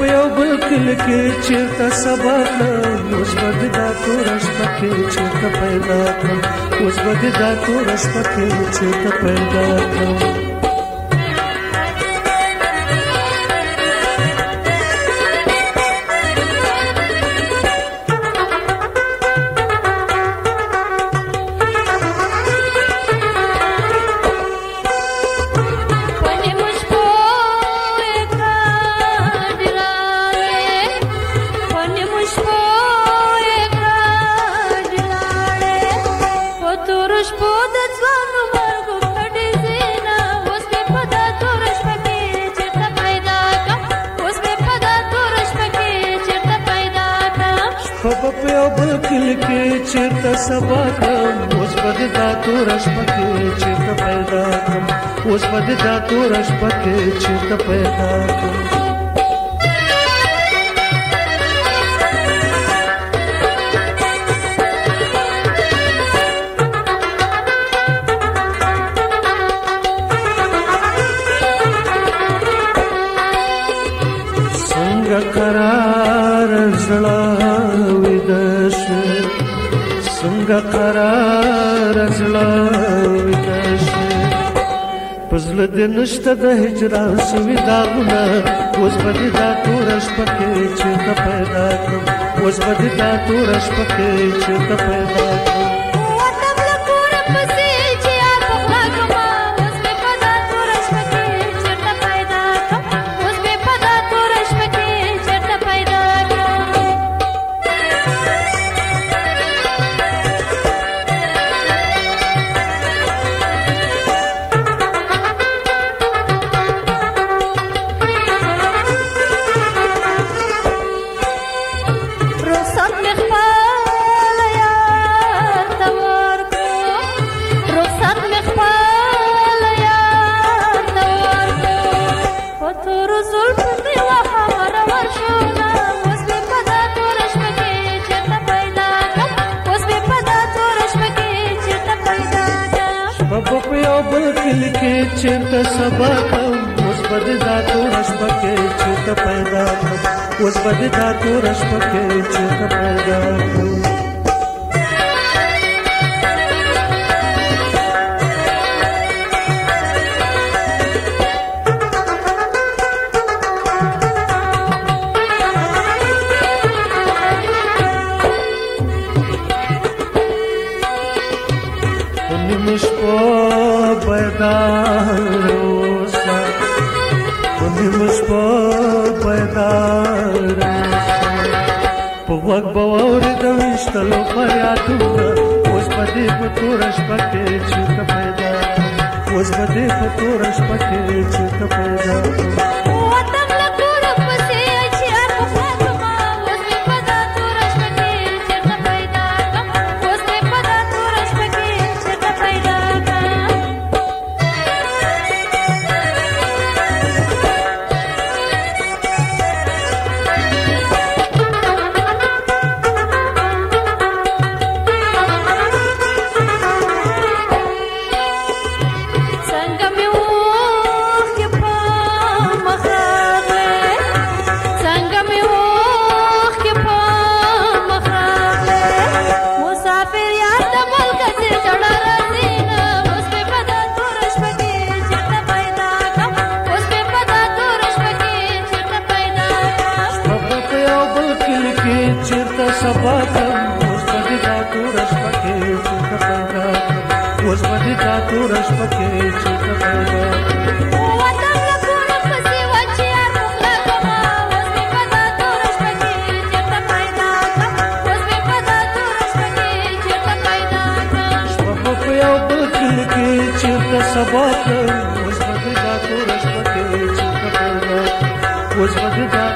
په یو بل کله کې چیرته سبا کړم اوس بد دا تور شپه کې چیرته پیدا کړم اوس بد دا تور شپه کې چیرته پیدا کړم بل کل کې چیرته سبا کم اوس په دې دا تور شپه کې چیرته پیدا کم اوس په دې دا تور شپه کې چیرته پیدا کم څنګه قرار زړه څنګه قرار زړه وکشه پزله د نشته د هجران سوي داغونه اوس به دې دا تور شپه کې چې ته پیدا کړم اوس به دې دا تور شپه کې چې ته پیدا کړم लिखेत सबक रश्म के चित पैदा रश्म के चित पैदा نیم شپو بیدار اوسا نیم شپو بیدار په وګ باور د وشتلو فریادونه اوس په دې په تور شپه کې چې پیدا اوس په دې په تور شپه کې چې کلی کې چیرته سبا ته اوس پدې دا تور شپه کې چیرته پیدا اوس پدې دا تور شپه کې چیرته پیدا سبا ته اوس پدې دا تور شپه کې چیرته پیدا اوس پدې دا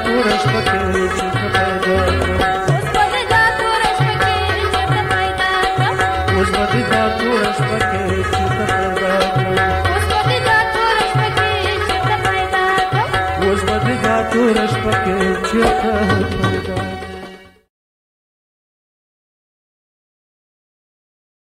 تور شپه کې چیرته پیدا eres para que te